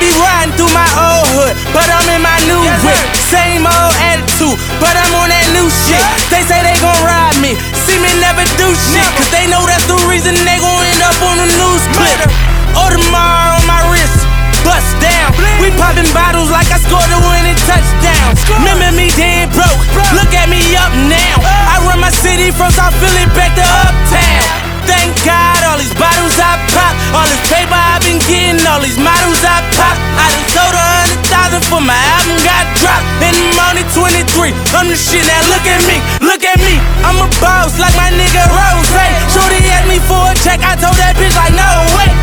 be riding through my old hood, but I'm in my new whip. Same old attitude, but I'm on that new shit. They say they gon' ride me, see me never do shit. Cause they know that's the reason they gon' end up on the news clip. Audemars oh, on my wrist, bust down. We popping bottles like I scored a winning touchdown. Remember me dead broke, look at me up now. I run my city from South Philly back to uptown. Thank God, all these bottles I pop, all this all these models I pop. I done sold a hundred thousand for my album got dropped. And I'm only 23. I'm the shit now. Look at me, look at me. I'm a boss like my nigga Ross. Shorty asked me for a check, I told that bitch like no way.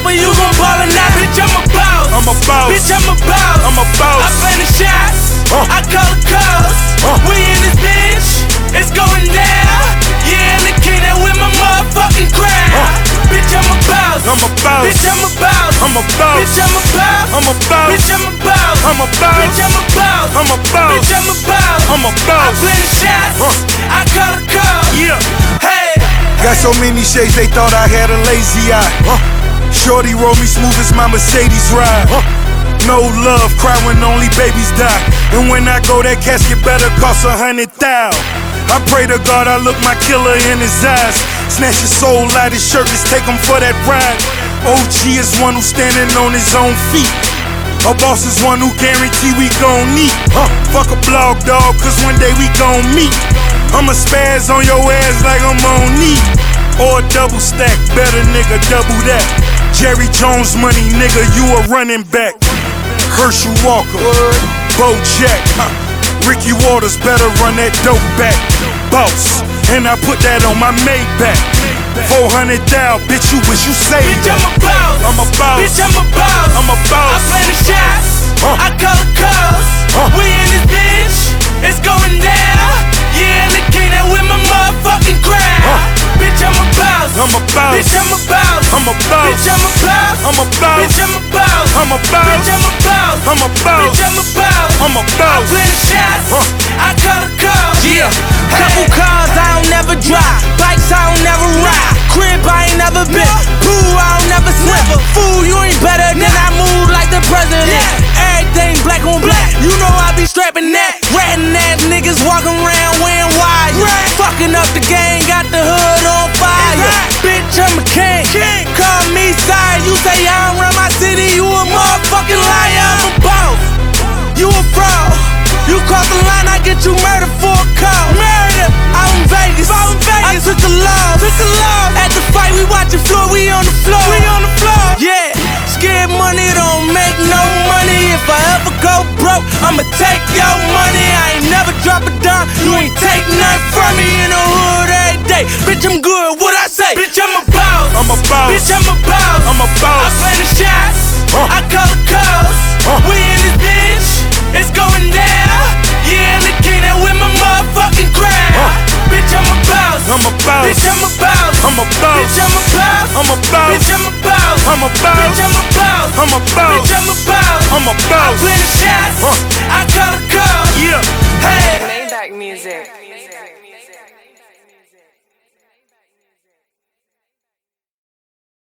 Showing the you gon' ball or not. Bitch, I'm a boss. I'm a boss. Bitch, I'm a boss. I'm a boss. I play the shots. Uh. I call the calls. Uh. We in this bitch. It's going down. Yeah, and the king that with my motherfucking crown. Bitch, I'm a boss. I'm a boss. Bitch, I'm a boss. I'm a boss. Bitch, I'm a boss. I'm a boss. Bitch, I'm a boss. I'm a boss. Bitch, I'm a boss. I'm a boss. Bitch, I'm a boss. I'm a I boss. play the shots. Huh. I call the call. Yeah. Hey. Got so many shades they thought I had a lazy eye. Huh. Shorty roll me smooth as my Mercedes ride. Huh. No love, cry when only babies die. And when I go, that casket better cost a hundred thou. I pray to God I look my killer in his eyes. Snatch his soul out his shirt, just take him for that ride. OG is one who's standing on his own feet. A boss is one who guarantee we gon' meet. Huh. Fuck a blog dog, cause one day we gon' meet. I'ma spaz on your ass like I'm on knee. Or a double stack, better nigga, double that. Jerry Jones money, nigga, you a running back. Herschel Walker, Bo Jack, huh. Ricky Watters better run that dope back. Boss, and I put that on my Maybach. 400 thou, bitch, you wish you saved Bitch, I'm a boss. I'm a boss. Bitch, I'm a boss. I'm a boss. I play the shots. Huh. I call the calls. Huh. We in this bitch. It's going down. Yeah, the king that with my motherfucking crown. Huh. Bitch, I'm a boss. I'm a boss. Bitch, a boss. I'm a boss. Bitch, I'm a boss. I'm a boss. Bitch, I'm a boss. I'm a boss. Bitch, I'm a boss. I'm a boss. Bitch, I'm a boss. I'm a I boss. play the shots. Huh. I call the calls. Yeah. Couple cars I don't never drive. Bikes I don't never ride. Crib I ain't never been. Pool Out in Vegas. I took a loss. Took a loss. At the fight, we watching floor. We on the floor. We on the floor. Yeah. Scared money don't make no money. If I ever go broke, I'ma take your money. I ain't never drop a dime. You ain't take nothing from me in the hood every day. Bitch, I'm good. What I say? Bitch, I'm a boss. I'm I'm a boss. Bitch, I'm a boss. I'm a boss. Bitch, I'm a boss. I'm a boss. Bitch, I'm a boss. I'm a boss. Bitch, I'm a boss. I'm a boss. I play the shots. Huh. I call the calls. Yeah. Hey.